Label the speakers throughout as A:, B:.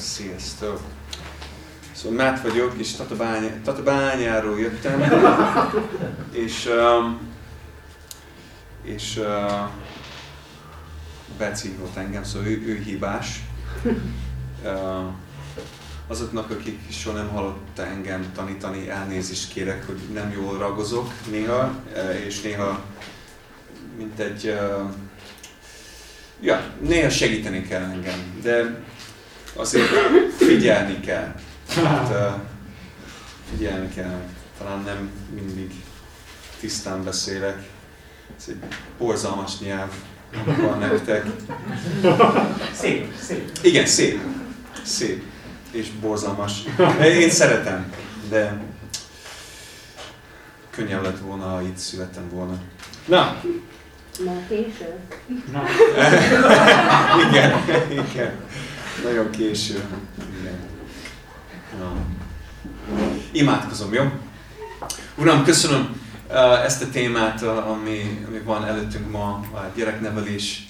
A: Sziasztok! Szóval Matt vagyok, és Tatabány, Tatabányáról jöttem, és, um, és uh, Beci hívott engem, szóval ő, ő hibás. Uh, azoknak, akik soha nem hallott engem tanítani, elnézést kérek, hogy nem jól ragozok néha, uh, és néha mint egy uh, ja, néha segíteni kell engem, de azért figyelni kell. Hát, figyelni kell. Talán nem mindig tisztán beszélek. Ez egy borzalmas nyelv van nektek.
B: Szép, szép.
A: Igen, szép. Szép. És borzalmas. Én szeretem, de könnyebb lett volna, ha itt születtem volna. Na,
C: Már késő?
B: Na,
A: igen, igen. Nagyon késő. Ja. Imádkozom, jó? Uram, köszönöm uh, ezt a témát, uh, ami, ami van előttünk ma, a gyereknevelés,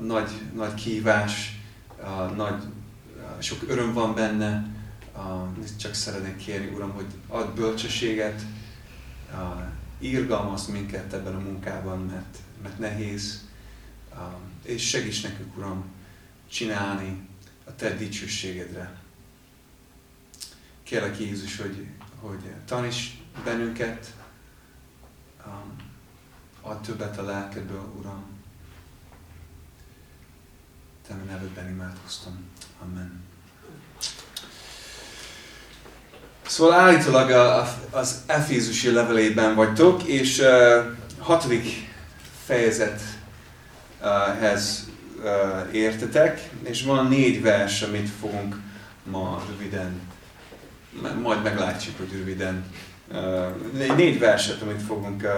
A: nagy, nagy kívás, uh, nagy, sok öröm van benne. Csak szeretnék kérni, Uram, hogy add bölcsességet, írgalmaz minket ebben a munkában, mert, mert nehéz, és segíts nekünk, Uram, csinálni a Te dicsőségedre. Kérlek Jézus, hogy, hogy taníts bennünket, um, add többet a lelkedből, Uram. Te nevedben imádkoztam. Amen. Szóval állítólag a, a, az Efézusi levelében vagytok, és uh, hatodik fejezethez uh, értetek, és van négy vers, amit fogunk ma röviden, majd meglátjuk, hogy röviden. Uh, négy verset, amit fogunk uh,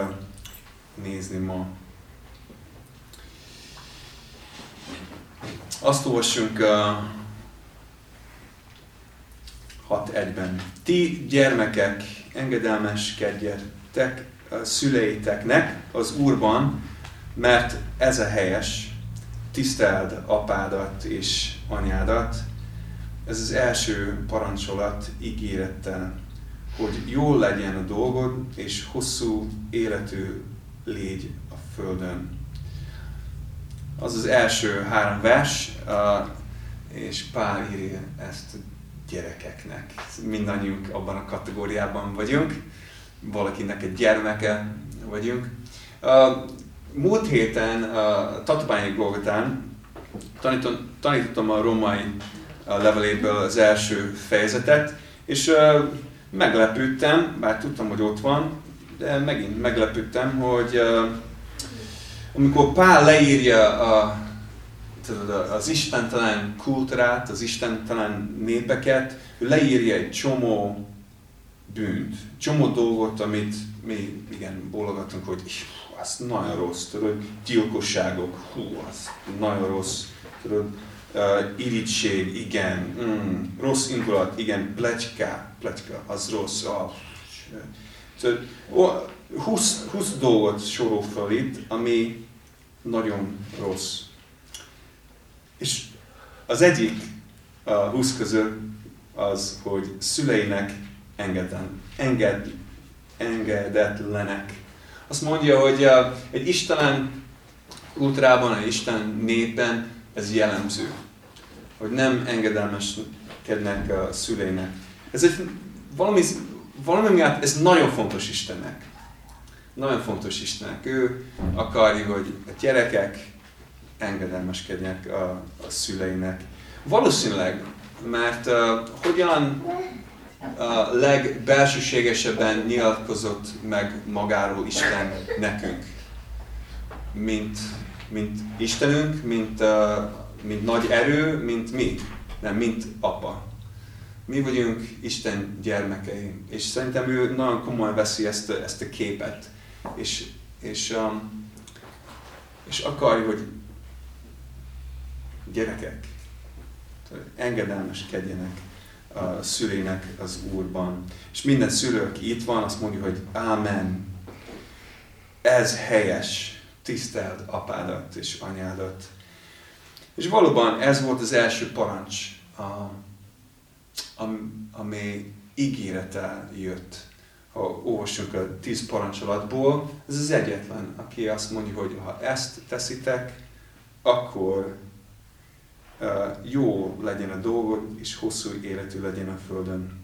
A: nézni ma. Azt olvassunk uh, 6.1-ben. Ti gyermekek, engedelmeskedjetek szüleiteknek az Úrban, mert ez a helyes, tiszteld apádat és anyádat. Ez az első parancsolat ígérettel, hogy jól legyen a dolgod, és hosszú életű légy a földön. Az az első három vers, és Pál írja ezt gyerekeknek. Mindannyiunk abban a kategóriában vagyunk. Valakinek egy gyermeke vagyunk. Múlt héten a Tatabányi Golgotán tanítottam a romai leveléből az első fejezetet, és meglepődtem, bár tudtam, hogy ott van, de megint meglepődtem, hogy amikor Pál leírja a, tudod, az istentelen kultúrát, az istentelen népeket, ő leírja egy csomó bűnt, csomó dolgot, amit mi igen, bólogatunk, hogy az nagyon rossz, tudod, gyilkosságok, hú, az nagyon rossz, tudod, uh, irigység, igen, mm, rossz indulat, igen, pletyka, pletyka, az rossz, ah. Tudod, 20, 20 dolgot sorol fel itt, ami nagyon rossz. És az egyik a 20 közül az, hogy szüleinek engedlen, enged, engedetlenek azt mondja, hogy egy istenen kultúrában, egy Isten népen ez jellemző, hogy nem engedelmeskednek a szüleinek. Ez egy valami, valami miatt ez nagyon fontos Istennek. Nagyon fontos Istennek. Ő akarja, hogy a gyerekek engedelmeskedjenek a, a szüleinek. Valószínűleg, mert uh, hogyan a legbelsőségesebben nyilatkozott meg magáról Isten nekünk. Mint, mint Istenünk, mint, mint nagy erő, mint mi. Nem, mint apa. Mi vagyunk Isten gyermekei. És szerintem ő nagyon komolyan veszi ezt, a, ezt a képet. És, és, um, és akarja, hogy gyerekek engedelmeskedjenek a szülének az Úrban. És minden szülő, aki itt van, azt mondja, hogy Ámen. Ez helyes. Tiszteld apádat és anyádat. És valóban ez volt az első parancs, a, ami ígéretel jött. Ha olvasunk a tíz parancsolatból, ez az egyetlen, aki azt mondja, hogy ha ezt teszitek, akkor jó legyen a dolgod, és hosszú életű legyen a Földön.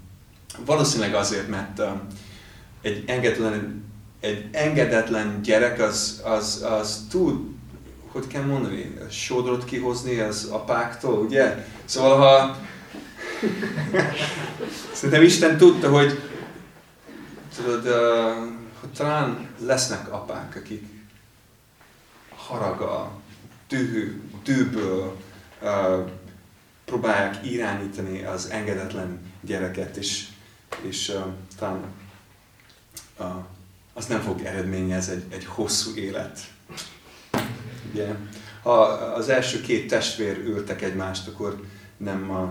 A: Valószínűleg azért, mert egy engedetlen, egy engedetlen gyerek az, az, az tud, hogy kell mondani, sodrot kihozni az apáktól, ugye? Szóval ha Szerintem Isten tudta, hogy tudod, hogy talán lesznek apák, akik haraga, dühű, dűből próbálják irányítani az engedetlen gyereket, és, és uh, talán uh, az nem fog eredményezni egy, egy hosszú élet. Ugye? Ha az első két testvér ültek egymást, akkor nem, uh,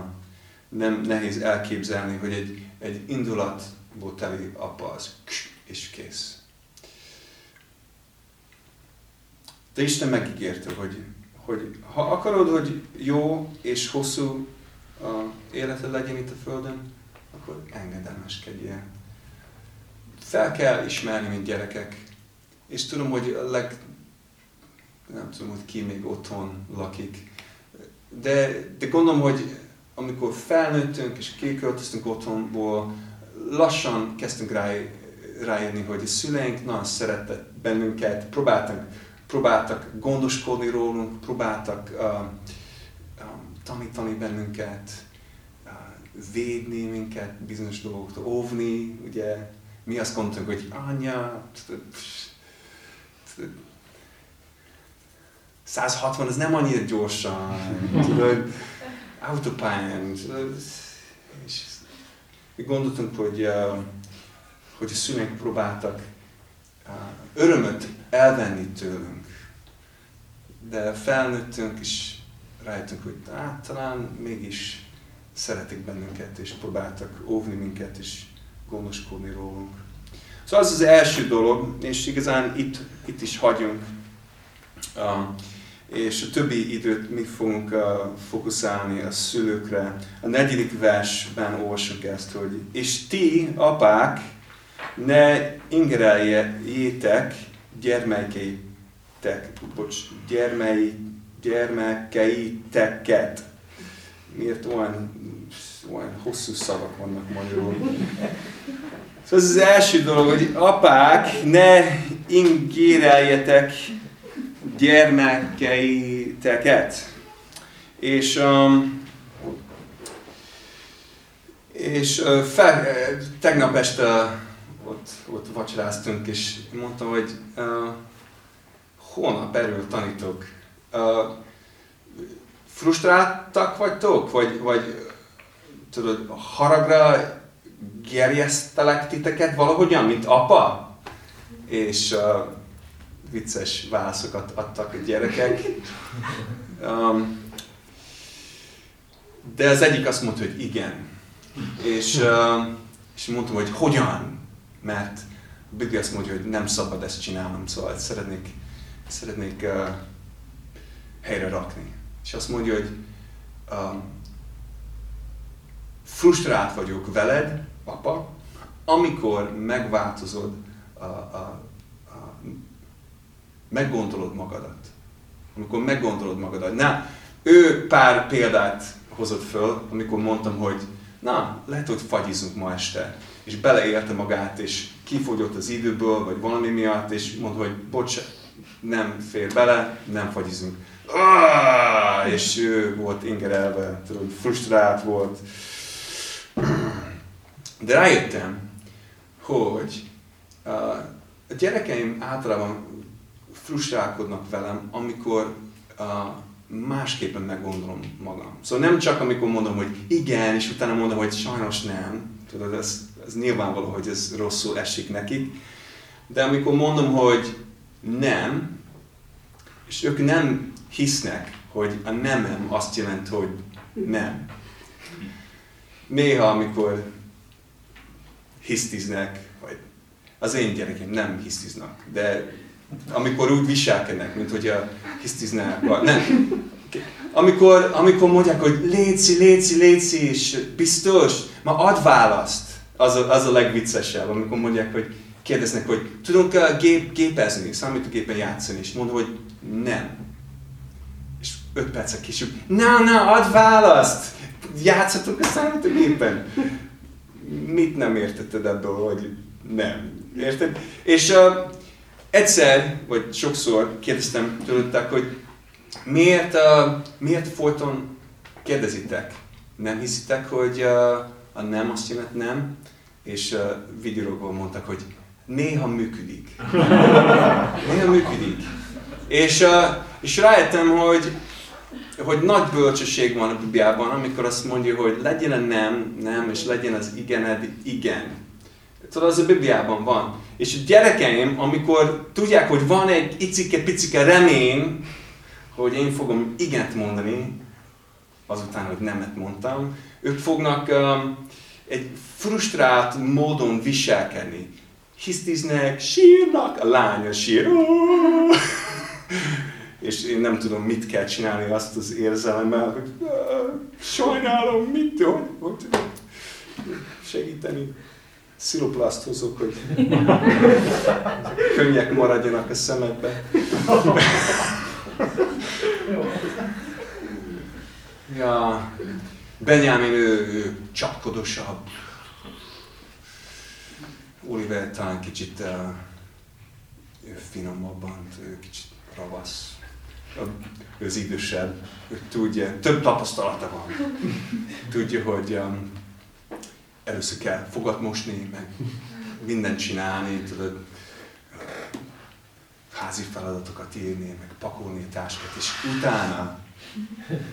A: nem nehéz elképzelni, hogy egy, egy indulatból teli apa az és kész. De Isten megígérte, hogy, hogy ha akarod, hogy jó és hosszú a életed legyen itt a Földön, akkor engedelmeskedjél. Fel kell ismerni, mint gyerekek. És tudom, hogy a leg... Nem tudom, hogy ki még otthon lakik. De, de gondolom, hogy amikor felnőttünk és kiköltöztünk otthonból, lassan kezdtünk rá, rájönni, hogy a szüleink nagyon szerettek bennünket, próbáltak, próbáltak gondoskodni rólunk, próbáltak uh, tanítani bennünket, uh, védni minket bizonyos dolgoktól, óvni, ugye mi azt gondoltuk, hogy anya, 160, ez nem annyira gyorsan, tudod, autopályán, és mi gondoltunk, hogy, hogy a szüleink próbáltak örömöt elvenni tőlünk. De felnőttünk, és rájöttünk, hogy hát, talán mégis szeretik bennünket, és próbáltak óvni minket, és gondoskodni rólunk. Szóval az az első dolog, és igazán itt, itt is hagyunk és a többi időt mi fogunk fókuszálni a szülőkre. A negyedik versben olvasunk ezt, hogy és ti, apák, ne ingereljétek gyermekeitek, bocs, gyermei, gyermekeiteket. Miért olyan, olyan hosszú szavak vannak magyarul? Szóval ez az első dolog, hogy apák, ne ingéreljetek gyermekeiteket. És, um, és uh, fel, tegnap este ott, ott vacsoráztunk, és mondtam, hogy uh, holnap erről tanítok. Uh, frusztráltak vagytok? Vagy, vagy tudod, haragra gerjesztelek titeket valahogyan, mint apa? És uh, vicces válaszokat adtak a gyerekek. Um, de az egyik azt mondta, hogy igen. És, uh, és mondtam, hogy hogyan? Mert a Biblia azt mondja, hogy nem szabad ezt csinálnom, szóval szeretnék, szeretnék uh, helyre rakni. És azt mondja, hogy um, frusztrált vagyok veled, apa, amikor megváltozod a, a, meggondolod magadat. Amikor meggondolod magadat. Na, ő pár példát hozott föl, amikor mondtam, hogy na, lehet, hogy fagyizunk ma este. És beleérte magát, és kifogyott az időből, vagy valami miatt, és mondta, hogy bocs, nem fér bele, nem fagyizunk. Ah! És ő volt ingerelve, tudod, frusztrált volt. De rájöttem, hogy a gyerekeim általában frustrálkodnak velem, amikor másképpen meggondolom magam. Szóval nem csak amikor mondom, hogy igen, és utána mondom, hogy sajnos nem. Tudod, ez, ez nyilvánvaló, hogy ez rosszul esik nekik. De amikor mondom, hogy nem, és ők nem hisznek, hogy a nemem azt jelenti, hogy nem. Néha, amikor hisztiznek, vagy az én gyerekeim nem hisztiznak, de amikor úgy viselkednek, mint hogy a hisztiznek, nem, amikor, amikor mondják, hogy léci, léci, léci, és biztos, ma ad választ. Az a, az a legviccesebb, amikor mondják, hogy kérdeznek, hogy tudunk uh, gép, gépezni, számítógépen játszani, és mondom, hogy nem. És öt percek később, na, na, ad választ! Játszhatunk a számítógépen. Mit nem értetted ebből, hogy nem? Érted? És uh, egyszer, vagy sokszor kérdeztem tőletek, hogy miért, uh, miért folyton kérdezitek? Nem hiszitek, hogy uh, a nem azt jelent nem? És uh, videóról mondtak, hogy néha működik. néha működik. És, és rájöttem, hogy, hogy nagy bölcsesség van a Bibliában, amikor azt mondja, hogy legyen a nem, nem, és legyen az igened, igen. Tudod, az a Bibliában van. És a gyerekeim, amikor tudják, hogy van egy icike-picike remény, hogy én fogom igent mondani, azután, hogy nemet mondtam, ők fognak um, egy frusztrált módon viselkedni. Hisztiznek, sírnak, a lánya sír. és én nem tudom, mit kell csinálni azt az érzelemmel, hogy sajnálom, mit, hogy, hogy segíteni. Sziroplaszt hozok, hogy könnyek maradjanak a szemedbe. ja, Benjamin ő, ő csapkodosabb. Oliver talán kicsit uh, finomabban, ő kicsit ravasz. Ő az idősebb, ő tudja, több tapasztalata van. Tudja, hogy um, először kell fogat mosni, meg mindent csinálni, tudod, házi feladatokat írni, meg pakolni a táskát, és utána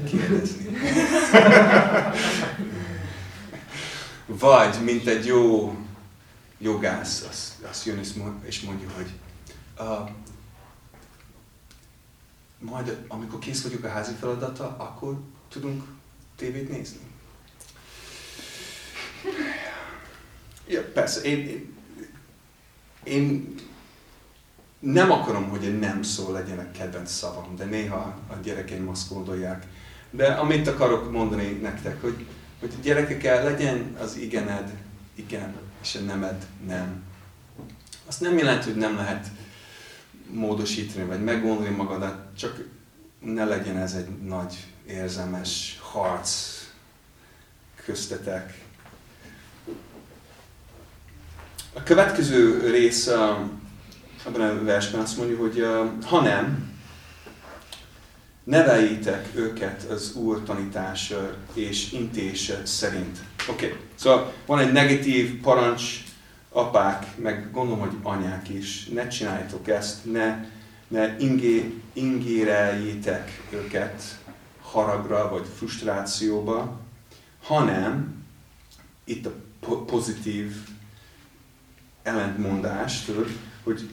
A: kérdezni. Vagy, mint egy jó jogász, azt, azt jön és mondja, hogy uh, majd amikor kész vagyok a házi feladata, akkor tudunk tévét nézni. Ja, persze, én, én, én nem akarom, hogy egy nem szó legyen a kedvenc szavam, de néha a gyerekeim azt gondolják. De amit akarok mondani nektek, hogy, hogy a gyerekekkel legyen az igened igen, és a nemed nem. Azt nem jelenti, hogy nem lehet módosítani, vagy meggondolni magadat, csak ne legyen ez egy nagy érzelmes harc köztetek. A következő rész abban a versben azt mondja, hogy ha nem, neveljétek őket az Úr tanítása és intése szerint. Oké, okay. szóval van egy negatív parancs, apák, meg gondolom, hogy anyák is, ne csináljátok ezt, ne, ne ingé, ingéreljétek őket haragra vagy frusztrációba, hanem itt a pozitív ellentmondás, hogy,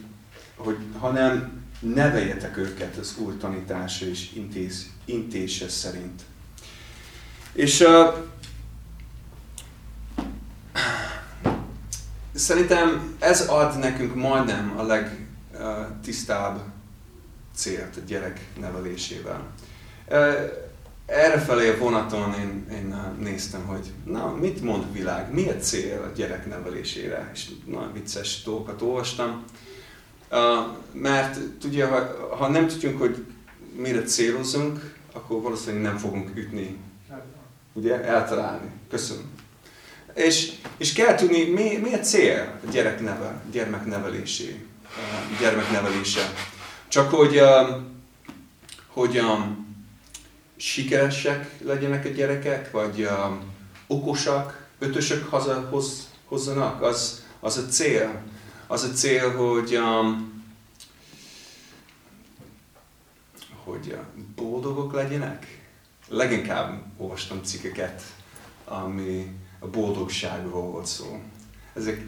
A: hogy hanem neveljetek őket az Úr tanítása és intéz, intése szerint. És uh, szerintem ez ad nekünk majdnem a legtisztább célt a gyerek nevelésével. Errefelé a vonaton én, én néztem, hogy na, mit mond a világ, mi a cél a gyerek nevelésére, és nagyon vicces dolgokat olvastam. Mert tudja, ha, ha nem tudjuk, hogy mire célozunk, akkor valószínűleg nem fogunk ütni. Ugye? Eltalálni. Köszönöm. És, és kell tudni, mi, mi a cél a gyerekneve, gyermeknevelésé, gyermeknevelése. Csak hogy, hogy um, sikeresek legyenek a gyerekek, vagy um, okosak, ötösök haza, hoz, hozzanak, az, az a cél. Az a cél, hogy, um, hogy boldogok legyenek. Leginkább olvastam cikkeket, ami a boldogságról volt szó. Ezek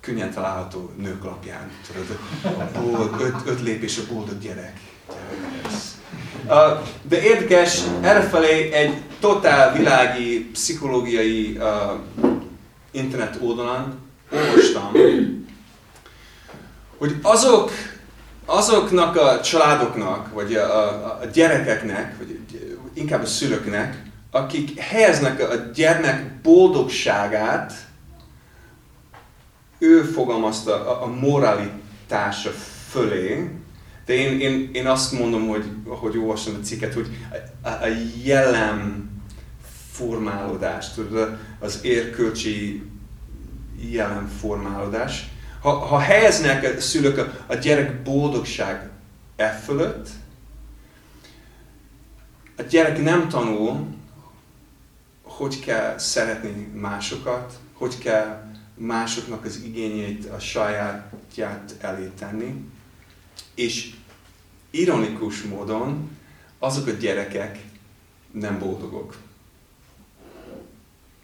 A: könnyen található nők lapján, tudod, a bold, öt, öt lépés a boldog gyerek. De érdekes, errefelé egy totál világi, pszichológiai uh, internet oldalon olvastam, hogy azok, azoknak a családoknak, vagy a, a, a gyerekeknek, vagy inkább a szülőknek, akik helyeznek a gyermek boldogságát, ő fogalmazta a, a moralitása fölé, de én, én, én azt mondom, hogy, hogy olvastam a cikket, hogy a, a jellem formálódás, tudod, az érkölcsi jelenformálódás. Ha, ha helyeznek a szülők a, a gyerek boldogság e fölött, a gyerek nem tanul, hogy kell szeretni másokat, hogy kell másoknak az igényét, a sajátját elé tenni. És ironikus módon azok a gyerekek nem boldogok.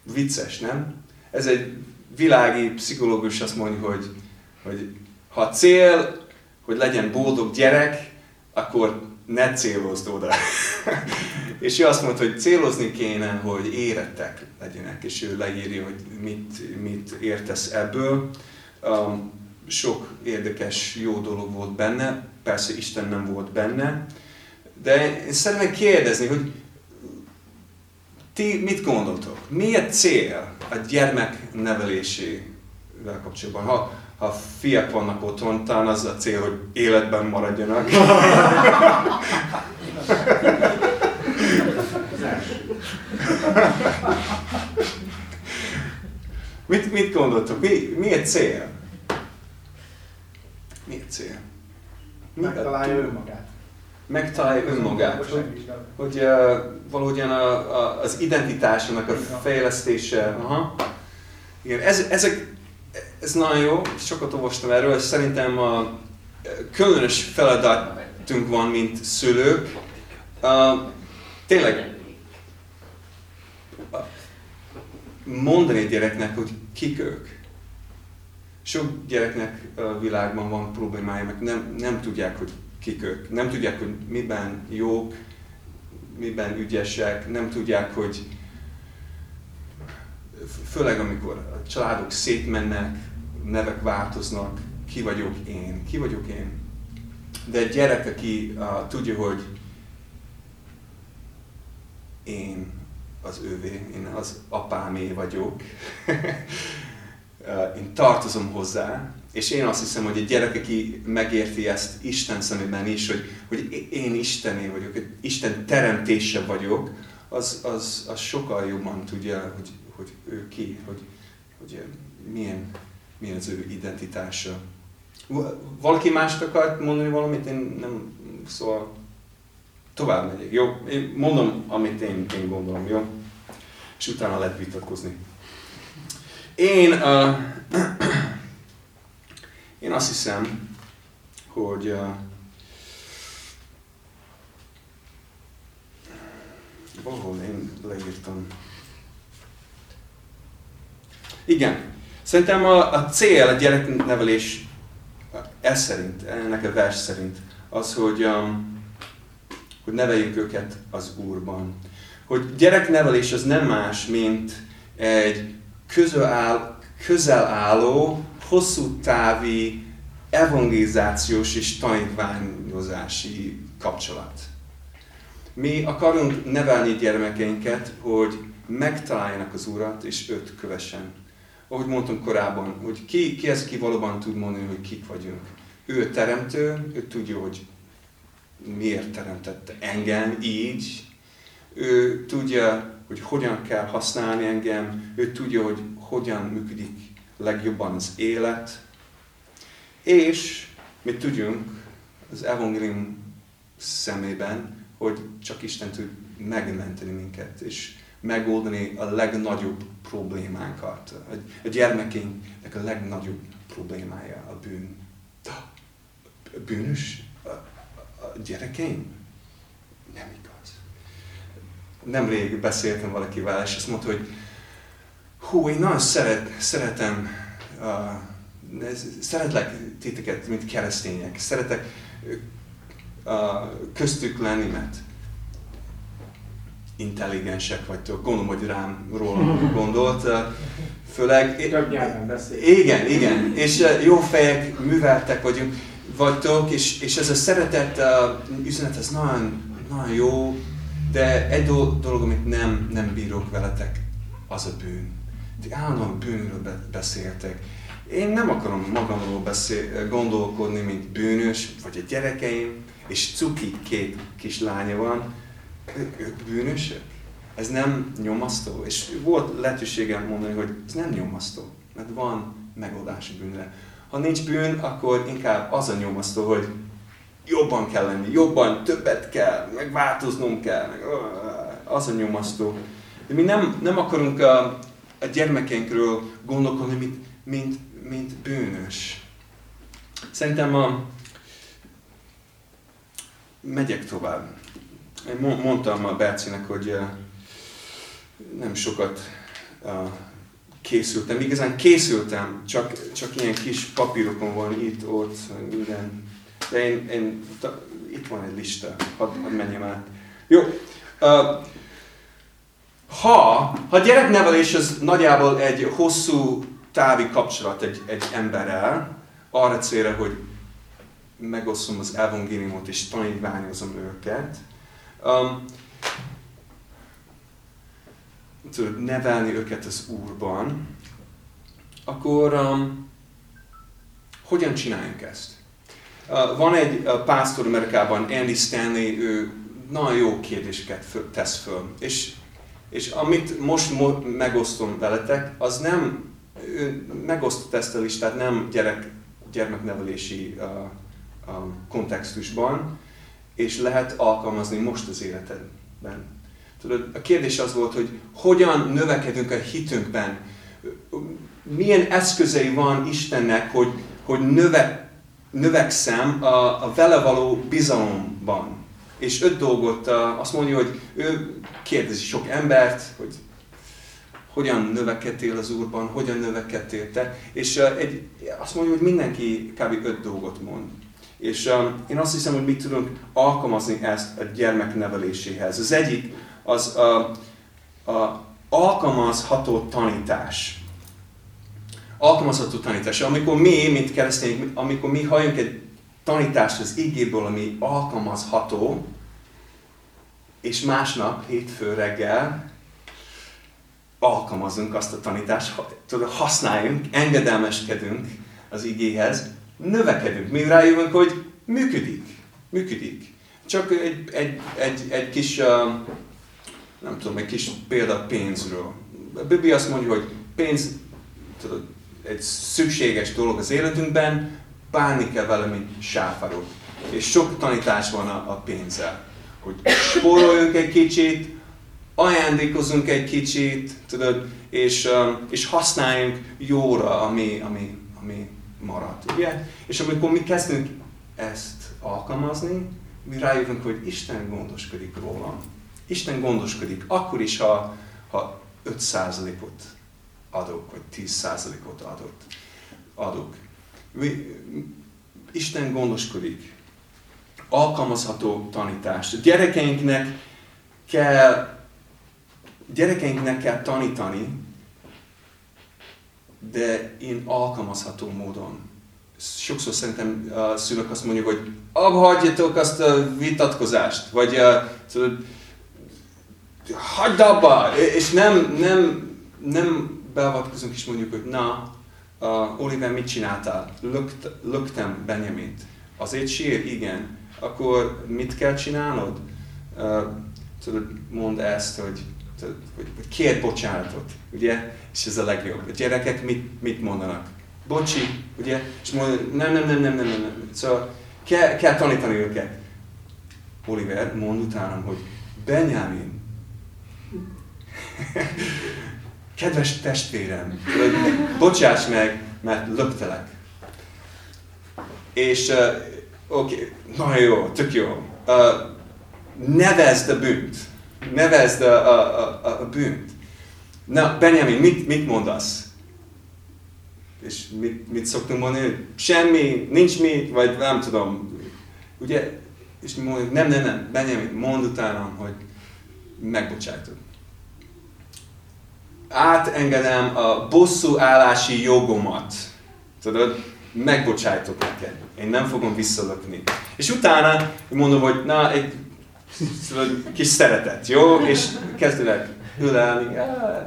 A: Vicces, nem? Ez egy világi pszichológus azt mondja, hogy, hogy ha cél, hogy legyen boldog gyerek, akkor ne célozd oda. és ő azt mondta, hogy célozni kéne, hogy érettek legyenek, és ő leírja, hogy mit, mit értesz ebből. Um, sok érdekes, jó dolog volt benne, persze Isten nem volt benne, de én szeretném kérdezni, hogy ti mit gondoltok? Mi a cél a gyermek nevelésével kapcsolatban? Ha, ha fiak vannak otthon, talán az a cél, hogy életben maradjanak. mit, mit gondoltok? Mi, mi a cél? Mi a cél?
B: Megtalálja önmagát.
A: Megtalálja önmagát. Hogy, hogy uh, valahogyan a, a, az identitásának a fejlesztése. Aha. Igen, ez, ezek, ez nagyon jó, sokat olvastam erről, és szerintem a különös feladatunk van, mint szülők. Uh, tényleg mondani a gyereknek, hogy kik ők. Sok gyereknek a világban van problémája, mert nem, nem tudják, hogy kik ők. Nem tudják, hogy miben jók, miben ügyesek, nem tudják, hogy főleg amikor a családok szétmennek, nevek változnak, ki vagyok én, ki vagyok én. De egy gyerek, aki uh, tudja, hogy én az ővé, én az apámé vagyok, én tartozom hozzá, és én azt hiszem, hogy egy gyerek, aki megérti ezt Isten szemében is, hogy, hogy én Istené vagyok, hogy Isten teremtése vagyok, az, az, az sokkal jobban tudja, hogy, hogy ő ki, hogy, hogy milyen, milyen az ő identitása. Valaki mást akart mondani valamit, én nem, szóval tovább megyek. Jó, én mondom, amit én, én gondolom, jó? És utána lehet vitatkozni. Én, uh, én azt hiszem, hogy uh, valahol én leírtam. Igen. Szerintem a, a cél a gyereknevelés ez szerint, ennek a vers szerint, az, hogy, um, hogy neveljük őket az Úrban. Hogy gyereknevelés az nem más, mint egy közel, áll, közel álló, hosszú távi evangelizációs és tanítványozási kapcsolat. Mi akarunk nevelni gyermekeinket, hogy megtaláljanak az Urat, és őt kövessen. Ahogy mondtam korábban, hogy ki, ki ez, ki valóban tud mondani, hogy kik vagyunk. Ő teremtő, ő tudja, hogy miért teremtette engem így. Ő tudja, hogy hogyan kell használni engem. Ő tudja, hogy hogyan működik legjobban az élet. És mi tudjunk az evangélium szemében, hogy csak Isten tud megmenteni minket, és megoldani a legnagyobb problémánkat. A gyermekeinknek a legnagyobb problémája a bűn. A bűnös a, a gyerekeim? Nem igaz. Nemrég beszéltem valakivel, és azt mondta, hogy hú, én nagyon szeret, szeretem, uh, szeretlek titeket, mint keresztények. Szeretek uh, köztük lenni, mert intelligensek vagytok. Gondolom, hogy rám róla gondolt. Főleg...
B: Több nyelven beszél.
A: Igen, igen. És jó fejek, műveltek vagyunk. vagytok, és, és ez a szeretet uh, üzenet, ez nagyon, nagyon jó, de egy dolog, amit nem, nem bírok veletek, az a bűn. Ti állandóan bűnről beszéltek. Én nem akarom magamról beszél, gondolkodni, mint bűnös, vagy a gyerekeim, és Cuki két kislánya van, ők bűnösök? Ez nem nyomasztó? És volt lehetőségem mondani, hogy ez nem nyomasztó, mert van megoldás a bűnre. Ha nincs bűn, akkor inkább az a nyomasztó, hogy jobban kell lenni, jobban, többet kell, meg változnom kell, meg az a nyomasztó. De mi nem, nem akarunk a, a gyermekeinkről gondolkodni, mint, mint, mint bűnös. Szerintem a, megyek tovább. Én mondtam a Bercinek, hogy nem sokat készültem. Igazán készültem, csak, csak ilyen kis papírokon van itt, ott, minden. De én, én itt van egy lista, hadd, hadd menjem át. Jó. Uh, ha, ha gyereknevelés az nagyjából egy hosszú távi kapcsolat egy, egy emberrel, arra célra, hogy megosztom az evangéliumot és tanítványozom őket, um, tudod, nevelni őket az Úrban, akkor um, hogyan csináljunk ezt? Van egy pásztor Amerikában, Andy Stanley, ő nagyon jó kérdéseket tesz föl. És, és amit most mo- megosztom veletek, az nem, ő megosztott ezt a listát nem gyerek, gyermeknevelési uh, uh, kontextusban, és lehet alkalmazni most az életedben. Tudod, a kérdés az volt, hogy hogyan növekedünk a hitünkben. Milyen eszközei van Istennek, hogy, hogy növe, növekszem a, a vele való bizalomban. És öt dolgot azt mondja, hogy ő kérdezi sok embert, hogy hogyan növekedtél az Úrban, hogyan növekedtél te. És egy, azt mondja, hogy mindenki kb. öt dolgot mond. És én azt hiszem, hogy mi tudunk alkalmazni ezt a gyermek neveléséhez. Az egyik az a, a alkalmazható tanítás. Alkalmazható tanítás. Amikor mi, mint keresztények, amikor mi halljunk egy tanítást az igéből, ami alkalmazható, és másnap, hétfő reggel alkalmazunk azt a tanítást, tudod, használjunk, engedelmeskedünk az igéhez, növekedünk. Mi rájövünk, hogy működik. Működik. Csak egy, egy, egy, egy kis, nem tudom, egy kis példa pénzről. A Biblia azt mondja, hogy pénz, tudod, egy szükséges dolog az életünkben, bánni kell vele, mint sáfárok. És sok tanítás van a, a pénzzel. Hogy spóroljunk egy kicsit, ajándékozunk egy kicsit, tudod, és, um, és használjunk jóra, ami, ami, ami maradt. Ugye? És amikor mi kezdünk ezt alkalmazni, mi rájövünk, hogy Isten gondoskodik rólam. Isten gondoskodik, akkor is, ha, ha 5%-ot adok, vagy 10%-ot adott, adok. Isten gondoskodik. Alkalmazható tanítást. A gyerekeinknek kell, gyerekeinknek kell tanítani, de én alkalmazható módon. Sokszor szerintem a szülők azt mondjuk, hogy abba hagyjatok azt a vitatkozást, vagy tudod, hagyd abba, és nem, nem, nem beavatkozunk és mondjuk, hogy na, uh, Oliver, mit csináltál? Lökt, löktem Benjamint. Azért sír? Igen. Akkor mit kell csinálnod? Uh, tudod, mondd ezt, hogy, tudod, hogy, hogy kér bocsánatot, ugye? És ez a legjobb. A gyerekek mit, mit mondanak? Bocsi, ugye? És mond, nem, nem, nem, nem, nem, nem, nem. Szóval kell, kell tanítani őket. Oliver, mond utánam, hogy Benjamin, kedves testvérem, bocsáss meg, mert löktelek. És uh, oké, okay, nagyon jó, tök jó. Uh, nevezd a bűnt. Nevezd a, a, a, a bűnt. Na, Benjamin, mit, mit mondasz? És mit, mit szoktunk mondani? Semmi, nincs mi, vagy nem tudom. Ugye? És mondjuk, nem, nem, nem, Benjamin, mondd utánam, hogy megbocsájtod átengedem a bosszú állási jogomat. Tudod, megbocsájtok neked. Én nem fogom visszalökni. És utána mondom, hogy na, egy kis szeretet, jó? És kezdőleg ülelni,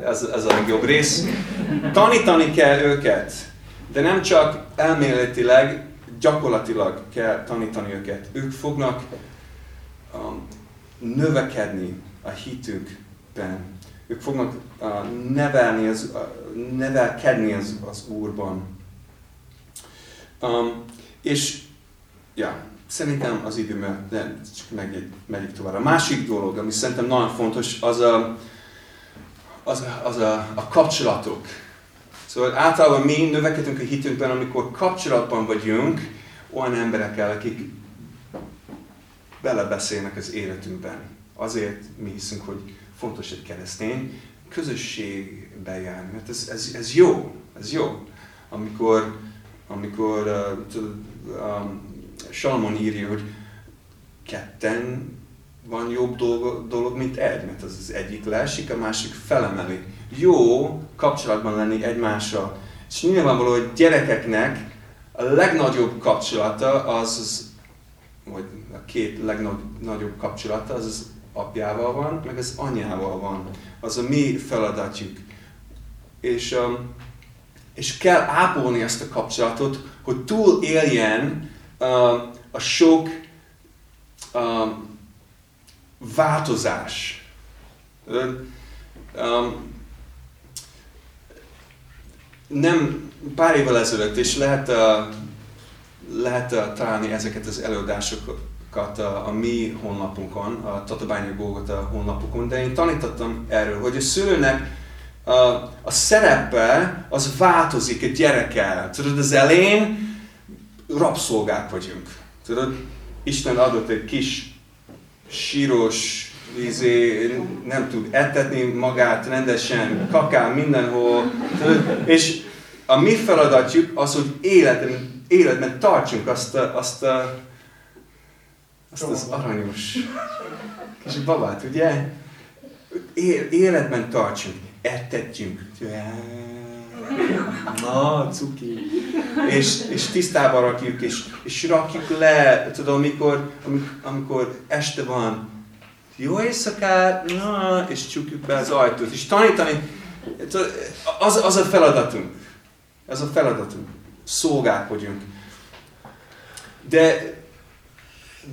A: ez, ez a legjobb rész. Tanítani kell őket, de nem csak elméletileg, gyakorlatilag kell tanítani őket. Ők fognak um, növekedni a hitükben. Ők fognak nevelni az, nevelkedni az, az Úrban. Um, és ja, szerintem az idő, mert nem, csak megy, megyünk tovább. A másik dolog, ami szerintem nagyon fontos, az a, az, az a, a kapcsolatok. Szóval általában mi növekedünk a hitünkben, amikor kapcsolatban vagyunk olyan emberekkel, akik belebeszélnek az életünkben. Azért mi hiszünk, hogy fontos egy keresztény közösségbe járni, mert ez, ez, ez jó, ez jó. Amikor, amikor uh, um, Salomon írja, hogy ketten van jobb dolog, dolog, mint egy, mert az, az egyik leesik, a másik felemeli. Jó kapcsolatban lenni egymással. És nyilvánvaló, hogy gyerekeknek a legnagyobb kapcsolata az, az vagy a két legnagyobb kapcsolata az az apjával van, meg az anyával van. Az a mi feladatjuk. És, um, és kell ápolni ezt a kapcsolatot, hogy túl éljen uh, a sok uh, változás. Um, nem pár évvel ezelőtt, és lehet, uh, lehet uh, találni ezeket az előadásokat a, a mi honlapunkon, a Tatabánya Gógota honlapukon, de én tanítottam erről, hogy a szülőnek a, a szerepe az változik a gyerekkel. Tudod, az elén rabszolgák vagyunk. Tudod, Isten adott egy kis síros, izé, nem tud etetni magát rendesen, kakál mindenhol. Tudod, és a mi feladatjuk az, hogy életben, életben tartsunk azt, a, azt, a, azt az aranyos kis babát, ugye? életben tartsunk, ettetjünk. Na, cuki. És, és tisztában rakjuk, és, és rakjuk le, tudom, amikor, amikor, este van, jó éjszakát, na, és csukjuk be az ajtót, és tanítani, az, az a feladatunk. Ez a feladatunk. Szolgák vagyunk. De,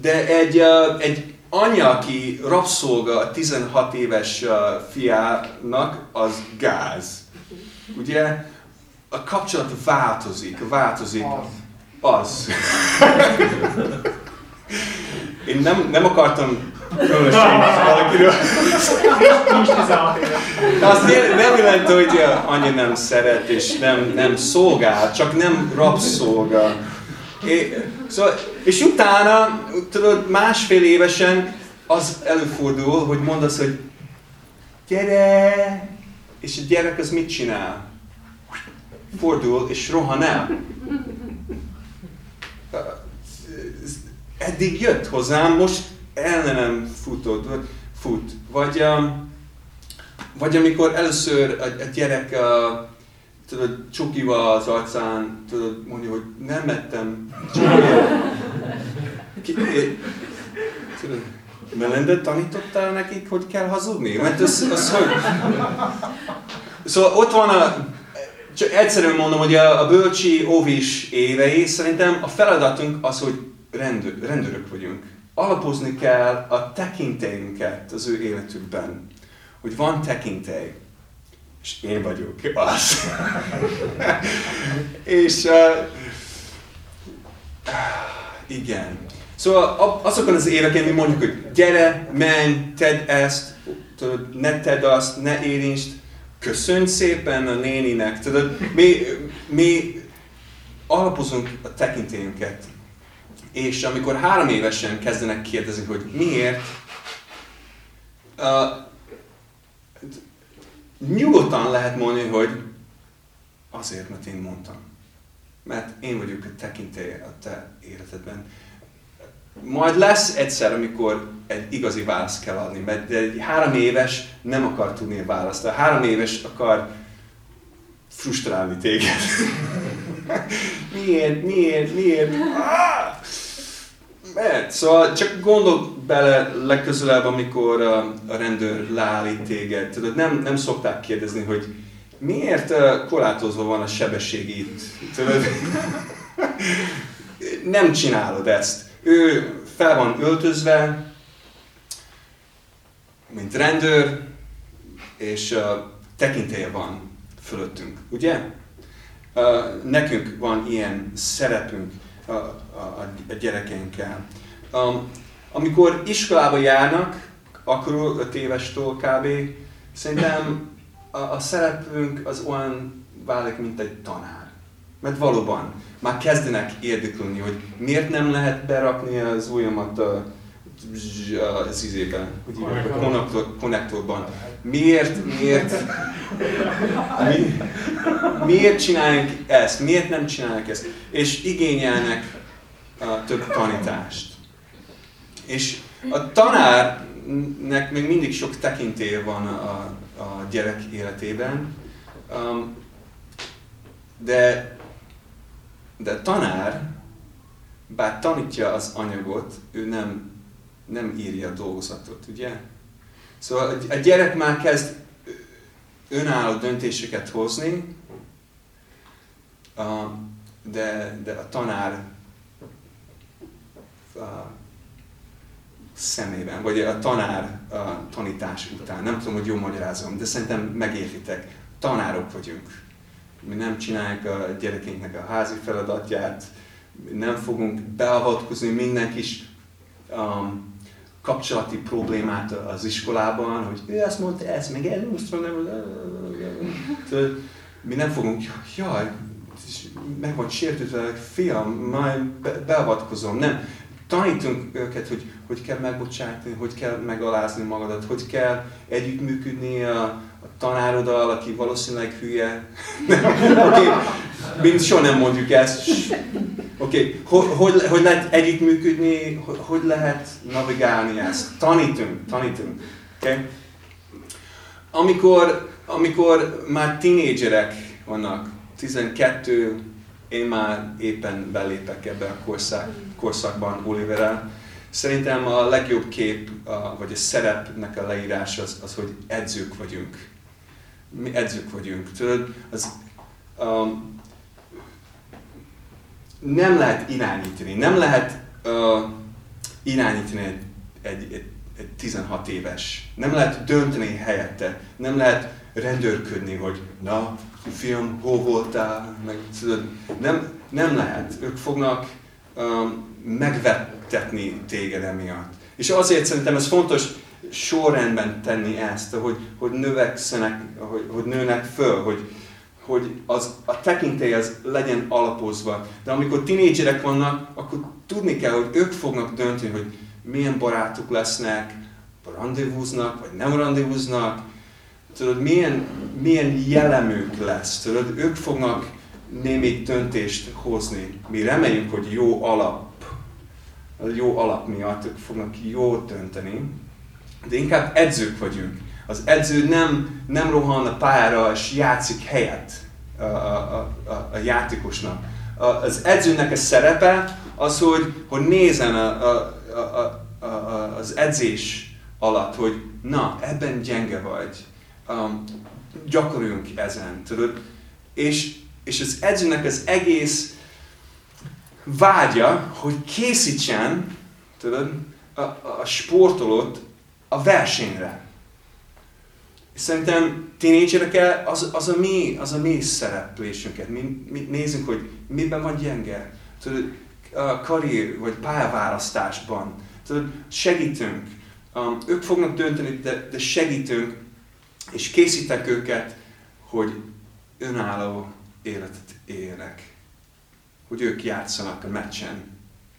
A: de egy, egy anya, aki rabszolga a 16 éves fiának, az gáz. Ugye? A kapcsolat változik, változik. Az. az. Én nem, nem akartam különösen valakiről. Nincs 16 éves. Az nem jelenti, hogy anya nem szeret és nem, nem szolgál, csak nem rabszolga. É, szóval, és utána, tudod, másfél évesen az előfordul, hogy mondasz, hogy gyere, és a gyerek az mit csinál? Fordul és rohan el. Eddig jött hozzám, most ellenem futott, fut. Vagy, um, vagy amikor először a, a gyerek uh, tudod, csukival az arcán, tudod, mondja, hogy nem mettem tudod, Melinda tanítottál nekik, hogy kell hazudni? Mert az, az hogy... Szóval ott van a... Csak egyszerűen mondom, hogy a, a bölcsi óvis évei, szerintem a feladatunk az, hogy rendőr, rendőrök vagyunk alapozni kell a tekintélyünket az ő életükben. Hogy van tekintély. És én vagyok az. és uh, igen. Szóval azokon az éveken mi mondjuk, hogy gyere, menj, tedd ezt, tudod, ne tedd azt, ne érintsd, köszönj szépen a néninek, tudod, mi, mi alapozunk a tekintélyünket és amikor három évesen kezdenek kérdezni, hogy miért, nyugodtan lehet mondani, hogy azért, mert én mondtam. Mert én vagyok a tekintélye a te életedben. Majd lesz egyszer, amikor egy igazi választ kell adni, mert egy három éves nem akar tudni a választ. A három éves akar frustrálni téged. miért, miért, miért? Ah! Mert, szóval csak gondol bele legközelebb, amikor a, a rendőr leállít téged. Tudod, nem, nem szokták kérdezni, hogy miért korlátozva van a sebesség itt. Tudod? nem csinálod ezt. Ő fel van öltözve, mint rendőr, és uh, tekintélye van fölöttünk, ugye? Nekünk van ilyen szerepünk a, a, a gyerekeinkkel. Um, amikor iskolába járnak, akkor 5 évestől kb. Szerintem a, a szerepünk az olyan válik, mint egy tanár. Mert valóban már kezdenek érdeklődni, hogy miért nem lehet berakni az ujjamat a, az izében, hogy hívják, a konnektor, konnektorban. Miért, miért, mi, miért csinálják ezt, miért nem csinálják ezt, és igényelnek a több tanítást. És a tanárnek még mindig sok tekintélye van a, a gyerek életében, um, de, de a tanár, bár tanítja az anyagot, ő nem, nem írja a dolgozatot, ugye? Szóval a gyerek már kezd önálló döntéseket hozni, de, de a tanár szemében, vagy a tanár tanítás után. Nem tudom, hogy jól magyarázom, de szerintem megértitek. Tanárok vagyunk. Mi nem csináljuk a gyerekeinknek a házi feladatját, nem fogunk beavatkozni minden kis um, kapcsolati problémát az iskolában, hogy ő azt mondta ezt, meg ez most van, mi nem fogunk, jaj, meg vagy sértődve, fiam, majd beavatkozom. Nem, tanítunk őket, hogy hogy kell megbocsátni, hogy kell megalázni magadat, hogy kell együttműködni a, a tanároddal, aki valószínűleg hülye. Oké, okay. mi soha nem mondjuk ezt. Oké, okay. hogy, hogy, lehet együttműködni, hogy, hogy lehet navigálni ezt. Tanítunk, tanítunk. Okay? Amikor, amikor már tínédzserek vannak, 12, én már éppen belépek ebbe a korszak, korszakban Oliverrel. Szerintem a legjobb kép, vagy a szerepnek a leírás az, az, hogy edzők vagyunk. Mi edzők vagyunk. Tudod, az, um, nem lehet irányítani, nem lehet uh, irányítani egy, egy, egy, egy 16 éves. Nem lehet dönteni helyette, nem lehet rendőrködni, hogy na, fiam, hol voltál, meg tudod, nem, nem lehet. Ők fognak um, megvettetni téged emiatt. És azért szerintem ez fontos sorrendben tenni ezt, hogy, hogy növekszenek, hogy, hogy nőnek föl, hogy, hogy az, a tekintély az legyen alapozva. De amikor tinédzserek vannak, akkor tudni kell, hogy ők fognak dönteni, hogy milyen barátok lesznek, rendezvúznak, vagy nem rendezvúznak, tudod, milyen, milyen jellemük lesz, tudod, ők fognak némi döntést hozni. Mi reméljük, hogy jó alap, jó alap miatt ők fognak jó dönteni, de inkább edzők vagyunk. Az edző nem, nem rohan a pályára és játszik helyet a, a, a, a játékosnak. Az edzőnek a szerepe az, hogy, hogy nézen a, a, a, a, a, az edzés alatt, hogy na, ebben gyenge vagy, um, gyakoroljunk ezen, tudod? És, és az edzőnek az egész vágya, hogy készítsen, tudod, a, a sportolót a versenyre. És szerintem tínédzserekkel az, az, a mi, az a mi szereplésünket. Mi, mi nézzünk, hogy miben van gyenge. Tudod, a karrier vagy pályaválasztásban. Tudod, segítünk. Um, ők fognak dönteni, de, de segítünk és készítek őket, hogy önálló életet éljenek. Hogy ők játszanak a meccsen.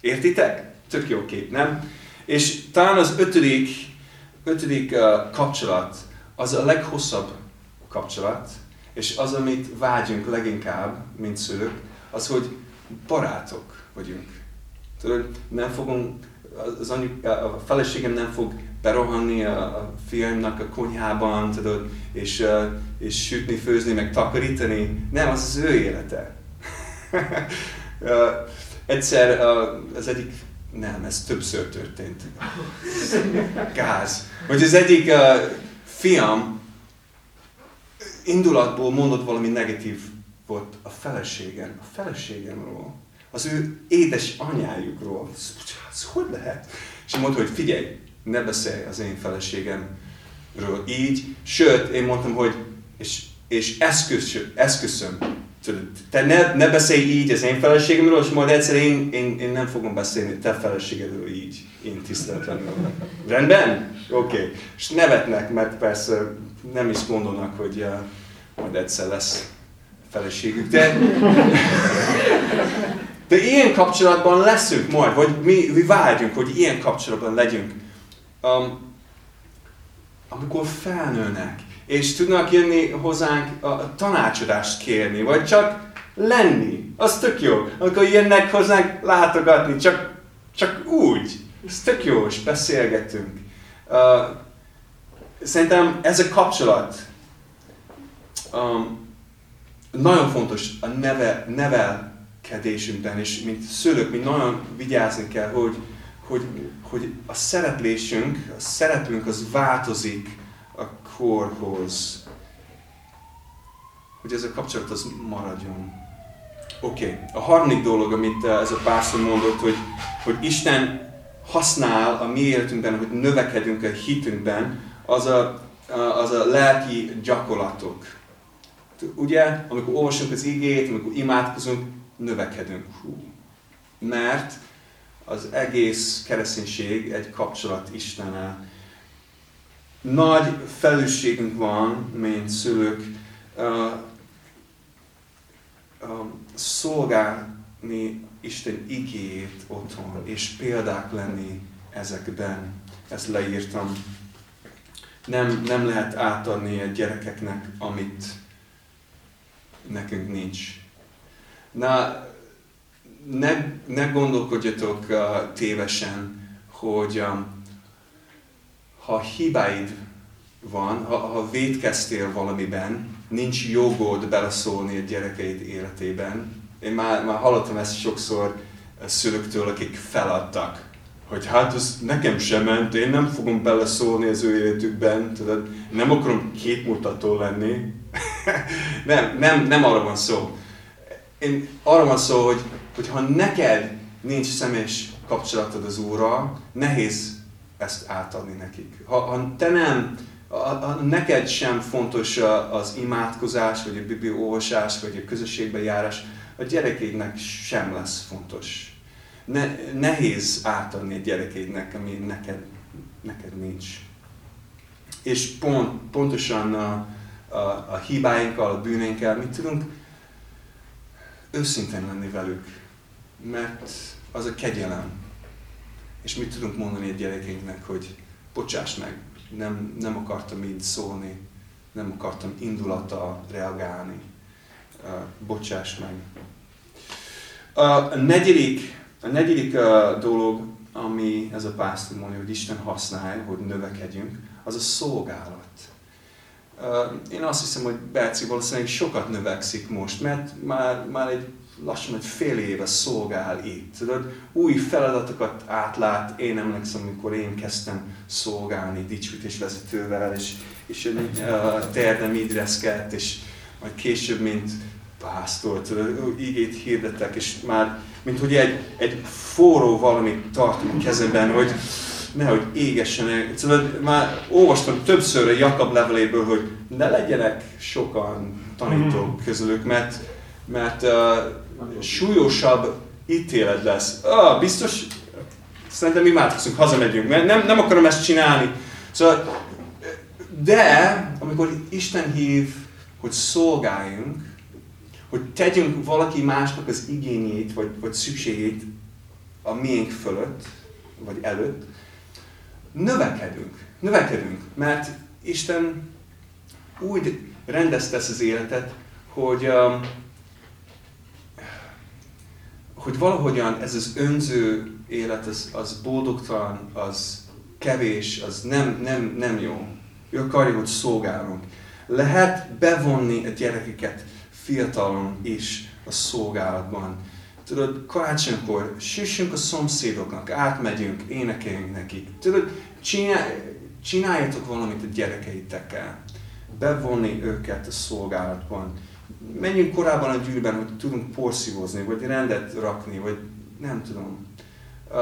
A: Értitek? Tök jó kép, nem? És talán az ötödik, ötödik uh, kapcsolat, az a leghosszabb kapcsolat, és az, amit vágyunk leginkább, mint szülők, az, hogy barátok vagyunk. Tudod, nem fogunk, az anyuk, a feleségem nem fog berohanni a, a fiamnak a konyhában, tudod, és, és sütni, főzni, meg takarítani. Nem, az az ő élete. egyszer az egyik, nem, ez többször történt. Gáz. Hogy az egyik fiam indulatból mondott valami negatív volt a feleségem, a feleségemről, az ő édes anyájukról. Ez hogy lehet? És mondta, hogy figyelj, ne beszélj az én feleségemről így, sőt, én mondtam, hogy és, és esküsz, esküszöm, te ne, ne beszélj így az én feleségemről, és majd egyszer én, én, én nem fogom beszélni te feleségedről így, én tiszteletlenül. Rendben? Oké. Okay. És nevetnek, mert persze nem is gondolnak, hogy uh, majd egyszer lesz feleségük. De, de ilyen kapcsolatban leszünk majd, vagy mi, mi vágyunk, hogy ilyen kapcsolatban legyünk. Um, amikor felnőnek, és tudnak jönni hozzánk a tanácsadást kérni, vagy csak lenni. Az tök jó. Amikor jönnek hozzánk látogatni, csak, csak úgy. Ez tök jó, és beszélgetünk. Uh, szerintem ez a kapcsolat um, nagyon fontos a neve, nevelkedésünkben, és mint szülők, mi nagyon vigyázni kell, hogy, hogy, hogy a szereplésünk, a szerepünk az változik korhoz. Hogy ez a kapcsolat az maradjon. Oké, okay. a harmadik dolog, amit eh, ez a pásztor mondott, hogy, hogy Isten használ a mi életünkben, hogy növekedünk a hitünkben, az a, az a lelki gyakorlatok. Ugye, amikor olvasunk az igét, amikor imádkozunk, növekedünk. Hú. Mert az egész kereszténység egy kapcsolat Istennel nagy felelősségünk van, mint szülők, szolgálni Isten igét otthon, és példák lenni ezekben. Ezt leírtam. Nem, nem lehet átadni a gyerekeknek, amit nekünk nincs. Na, ne, ne gondolkodjatok uh, tévesen, hogy um, ha hibáid van, ha, ha védkeztél valamiben, nincs jogod beleszólni a gyerekeid életében. Én már, már hallottam ezt sokszor szülőktől, akik feladtak, hogy hát ez nekem sem ment, én nem fogom beleszólni az ő életükben, tudod, nem akarom képmutató lenni. nem, nem, nem arra van szó. Én arra van szó, hogy, hogy ha neked nincs személyes kapcsolatod az Úrral, nehéz ezt átadni nekik. Ha, ha te nem, ha neked sem fontos az imádkozás, vagy a biblia olvasás, vagy a közösségbe járás, a gyerekédnek sem lesz fontos. Ne, nehéz átadni a gyerekédnek, ami neked, neked nincs. És pont, pontosan a, a, a hibáinkkal, a bűnénkkel mit tudunk őszintén lenni velük, mert az a kegyelem, és mit tudunk mondani egy gyerekeinknek, hogy bocsáss meg, nem, nem akartam így szólni, nem akartam indulata reagálni, uh, bocsáss meg. A negyedik, a negyedik uh, dolog, ami ez a pásztor mondja, hogy Isten használja, hogy növekedjünk, az a szolgálat. Én azt hiszem, hogy Berci valószínűleg sokat növekszik most, mert már, már egy lassan egy fél éve szolgál itt. Tudod, új feladatokat átlát. Én emlékszem, amikor én kezdtem szolgálni vezetővel, és, és uh, terdem idreszkelt, és majd később, mint pásztor, tudod, ígét hirdetek, és már, mint hogy egy, egy forró valamit tartunk kezemben, hogy nehogy égessenek. Tudod, már olvastam többször a Jakab leveléből, hogy ne legyenek sokan tanítók mhm. közülük, mert, mert uh, súlyosabb ítélet lesz. Ah, biztos, szerintem imádkozunk, hazamegyünk, mert nem, nem akarom ezt csinálni. Szóval, de amikor Isten hív, hogy szolgáljunk, hogy tegyünk valaki másnak az igényét, vagy, vagy szükségét a miénk fölött, vagy előtt, növekedünk. Növekedünk, mert Isten úgy rendezte ezt az életet, hogy um, hogy valahogyan ez az önző élet, az, az boldogtalan, az kevés, az nem, nem, nem jó. Ő akarja, hogy szolgálunk. Lehet bevonni a gyerekeket fiatalon is a szolgálatban. Tudod, karácsonykor süssünk a szomszédoknak, átmegyünk, énekeljünk nekik. Tudod, csinálj, csináljatok valamit a gyerekeitekkel. Bevonni őket a szolgálatban. Menjünk korábban a gyűrűben, hogy tudunk porszívozni, vagy rendet rakni, vagy nem tudom. Uh,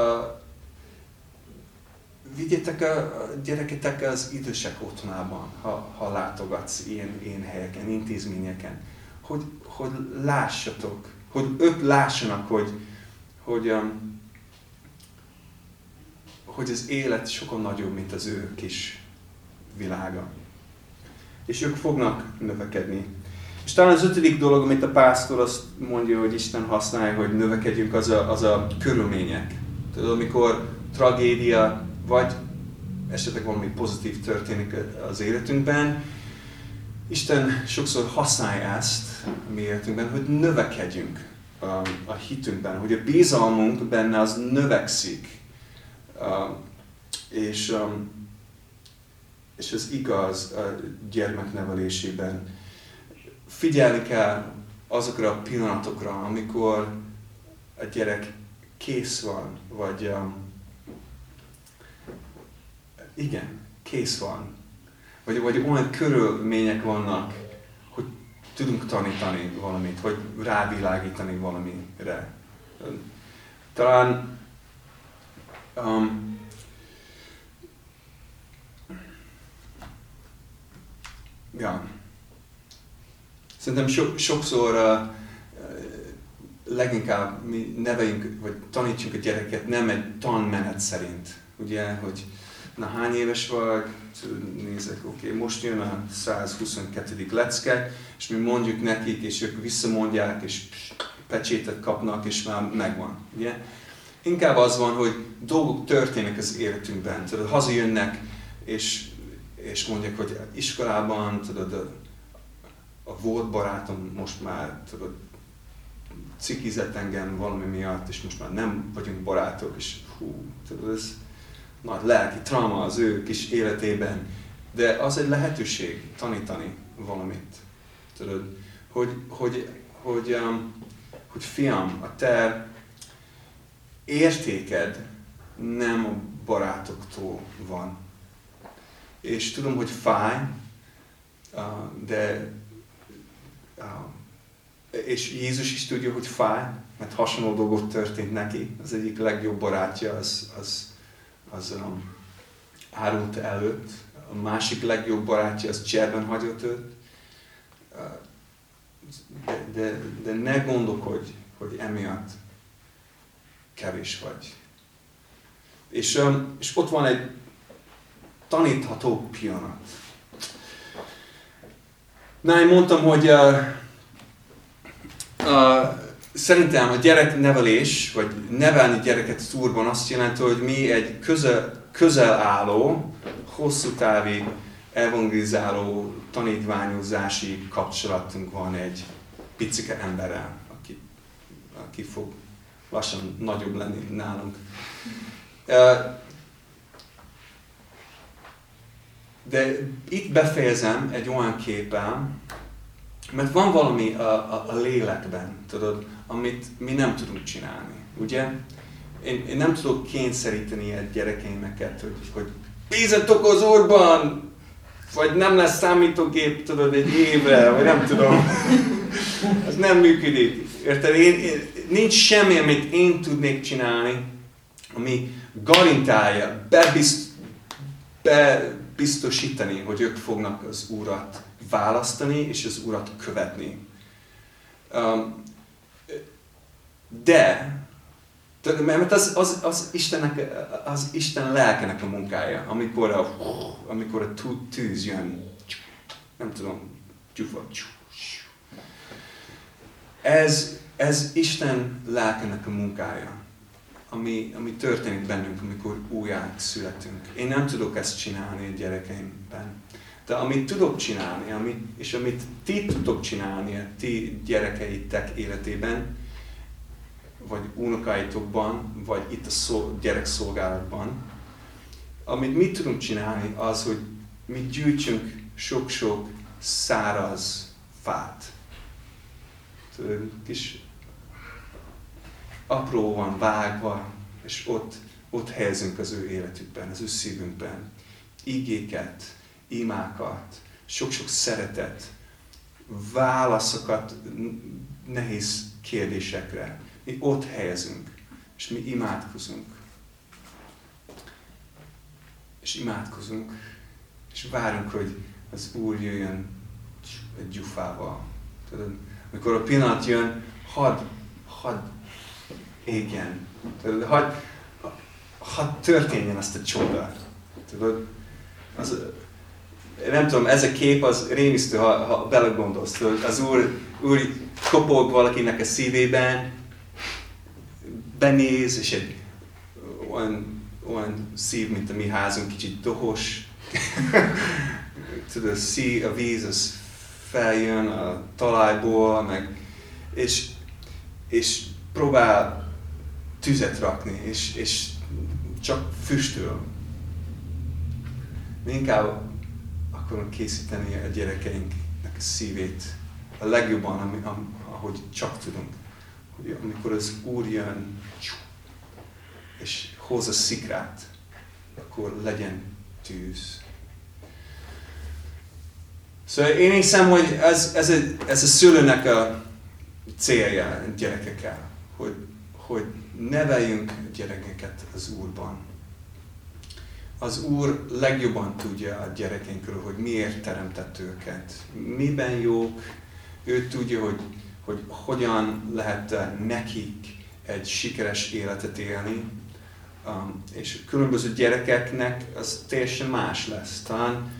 A: vigyétek a gyereketekkel az idősek otthonában, ha, ha látogatsz ilyen, ilyen helyeken, intézményeken, hogy, hogy lássatok, hogy ők lássanak, hogy, hogy, um, hogy az élet sokkal nagyobb, mint az ő kis világa. És ők fognak növekedni. És talán az ötödik dolog, amit a pásztor azt mondja, hogy Isten használja, hogy növekedjünk, az a, az a körülmények. Tudod, amikor tragédia, vagy esetleg valami pozitív történik az életünkben, Isten sokszor használja ezt a mi életünkben, hogy növekedjünk a, a hitünkben, hogy a bizalmunk benne az növekszik. Uh, és, um, és ez igaz a gyermeknevelésében. Figyelni kell azokra a pillanatokra, amikor a gyerek kész van, vagy um, igen, kész van. Vagy, vagy olyan körülmények vannak, hogy tudunk tanítani valamit, vagy rávilágítani valamire. Talán um, ja. Szerintem so, sokszor uh, leginkább mi neveljünk, vagy tanítsunk a gyereket nem egy tanmenet szerint. Ugye, hogy na hány éves vagy, nézek, oké, okay, most jön a 122. lecke, és mi mondjuk nekik, és ők visszamondják, és pecsétet kapnak, és már megvan. Ugye? Inkább az van, hogy dolgok történnek az életünkben. Tudod, hazajönnek, és, és mondják, hogy iskolában, tudod, a, volt barátom most már, tudod, cikizett engem valami miatt, és most már nem vagyunk barátok, és hú, tudod, ez, nagy lelki trauma az ő kis életében, de az egy lehetőség tanítani valamit. Tudod, hogy, hogy, hogy, um, hogy fiam, a te értéked nem a barátoktól van. És tudom, hogy fáj, uh, de és Jézus is tudja, hogy fáj, mert hasonló dolgot történt neki. Az egyik legjobb barátja az, az az um, árult előtt, a másik legjobb barátja az cserben hagyott őt. Uh, de, de, de ne gondolkodj, hogy emiatt kevés vagy. És, um, és ott van egy tanítható pillanat. Na, én mondtam, hogy uh, uh, szerintem a gyereknevelés, vagy nevelni gyereket szúrban azt jelenti, hogy mi egy közel, közel álló, hosszú távi evangelizáló, tanítványozási kapcsolatunk van egy picike emberrel, aki, aki fog lassan nagyobb lenni nálunk. De itt befejezem egy olyan képen, mert van valami a, a, a lélekben, tudod, amit mi nem tudunk csinálni, ugye? Én, én nem tudok kényszeríteni egy gyerekeimeket, hogy, hogy bízatok az Úrban, vagy nem lesz számítógép, tudod, egy évre, vagy nem tudom. Ez nem működik. Érted? Én, én, nincs semmi, amit én tudnék csinálni, ami garantálja, bebizt, bebiztosítani, hogy ők fognak az Úrat választani, és az Urat követni. Um, de, mert az, az, az, Istennek, az Isten lelkenek a munkája, amikor a, amikor a tűz jön, nem tudom, gyufa, ez, ez Isten lelkenek a munkája, ami, ami történik bennünk, amikor újjá születünk. Én nem tudok ezt csinálni a gyerekeimben. De amit tudok csinálni, amit, és amit ti tudtok csinálni a ti gyerekeitek életében, vagy unokáitokban, vagy itt a szó, gyerekszolgálatban, amit mit tudunk csinálni, az, hogy mi gyűjtsünk sok-sok száraz fát. kis apró van vágva, és ott, ott helyezünk az ő életükben, az ő szívünkben. Igéket, imákat, sok-sok szeretet, válaszokat nehéz kérdésekre. Mi ott helyezünk, és mi imádkozunk. És imádkozunk, és várunk, hogy az Úr jöjjön egy gyufával. Tudod, amikor a pillanat jön, hadd, hadd égjen. Tudod, hadd, hadd történjen azt a csoda. Tudod, az, nem tudom, ez a kép az rémisztő, ha, ha belegondolsz. Tudod, az Úr, Úr kopog valakinek a szívében, benéz, és egy olyan, olyan szív, mint a mi házunk, kicsit dohos. Tudod, a, szív, a víz az feljön a talajból, meg, és, és próbál tüzet rakni, és, és csak füstöl. Mi inkább akarunk készíteni a gyerekeinknek a szívét a legjobban, ami, ahogy csak tudunk. Hogy amikor az Úr jön, és hoz a szikrát, akkor legyen tűz. Szóval én hiszem, hogy ez, ez, a, ez a szülőnek a célja a gyerekekkel, hogy, hogy neveljünk gyerekeket az Úrban. Az Úr legjobban tudja a gyerekeinkről, hogy miért teremtett őket, miben jók, ő tudja, hogy, hogy hogyan lehet nekik egy sikeres életet élni, um, és különböző gyerekeknek az teljesen más lesz. Talán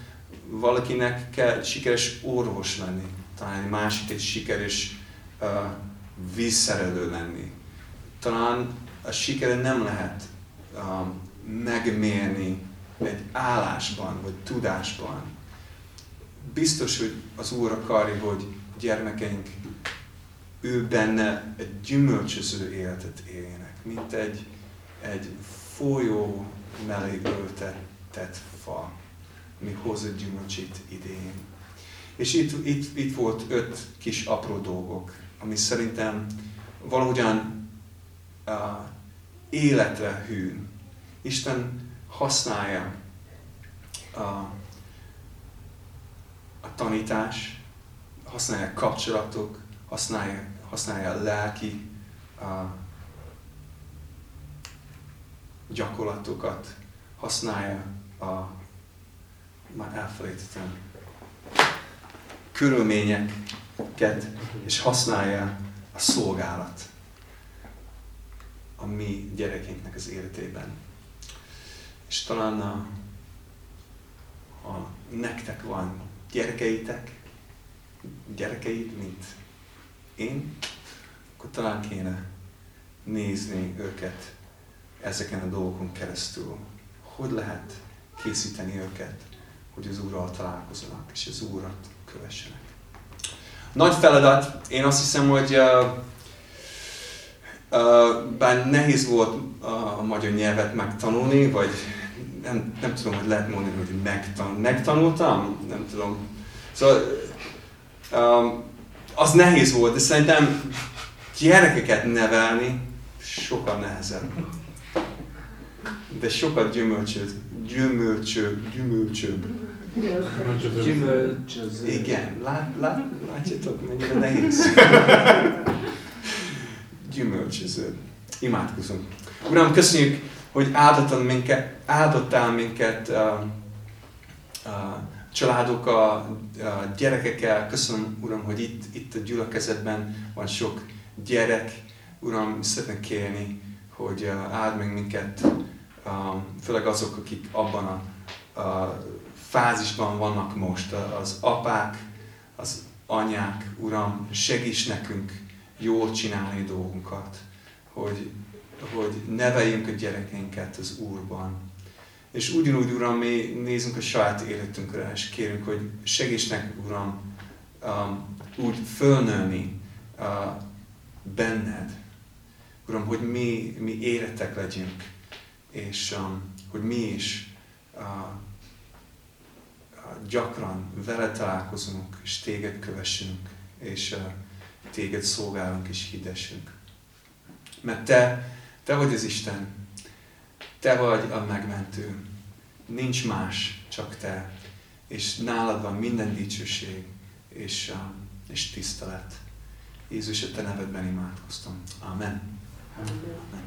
A: valakinek kell sikeres orvos lenni, talán egy másik egy sikeres uh, vízszerelő lenni. Talán a sikere nem lehet um, megmérni egy állásban, vagy tudásban. Biztos, hogy az Úr akarja, hogy gyermekeink ő benne egy gyümölcsöző életet éljenek, mint egy, egy folyó mellé ültetett fa mi hozza gyümölcsét idén. És itt, itt, itt volt öt kis apró dolgok, ami szerintem valahogyan életre hű. Isten használja a, a tanítás, használja a kapcsolatok, használja, használja a lelki a gyakorlatokat, használja a már elfelejtettem, körülményeket, és használja a szolgálat a mi gyerekeinknek az életében. És talán a, ha nektek van gyerekeitek, gyerekeid, mint én, akkor talán kéne nézni őket ezeken a dolgokon keresztül. Hogy lehet készíteni őket hogy az Úrral találkozzanak, és az Úrat kövessenek. Nagy feladat, én azt hiszem, hogy uh, bár nehéz volt a magyar nyelvet megtanulni, vagy nem, nem tudom, hogy lehet mondani, hogy megtan, megtanultam, nem tudom. Szóval um, az nehéz volt, de szerintem gyerekeket nevelni sokkal nehezebb. De sokkal gyümölcsöd, gyümölcsöbb, gyümölcsöbb.
B: Gyümölcsöző.
A: Igen, lát, lát, látjátok, mennyire nehéz. Gyümölcsöző. Imádkozunk. Uram, köszönjük, hogy áldottad minket, áldottál minket a, családokkal, a gyerekekkel. Köszönöm, Uram, hogy itt, itt a gyülekezetben van sok gyerek. Uram, szeretnék kérni, hogy áld meg minket, főleg azok, akik abban a, a fázisban vannak most az apák, az anyák, Uram, segíts nekünk jól csinálni dolgunkat, hogy, hogy neveljünk a gyerekeinket az Úrban. És ugyanúgy, Uram, mi nézünk a saját életünkre, és kérünk, hogy segíts nekünk, Uram, um, úgy fölnőni uh, benned. Uram, hogy mi, mi éretek legyünk, és um, hogy mi is uh, gyakran vele találkozunk, és téged kövessünk, és, téged szolgálunk és hirdessünk. Mert te, te vagy az Isten, te vagy a megmentő, nincs más, csak te, és nálad van minden dicsőség és, és tisztelet. Jézus, a te nevedben imádkoztam. Amen.
C: Amen.
A: Amen.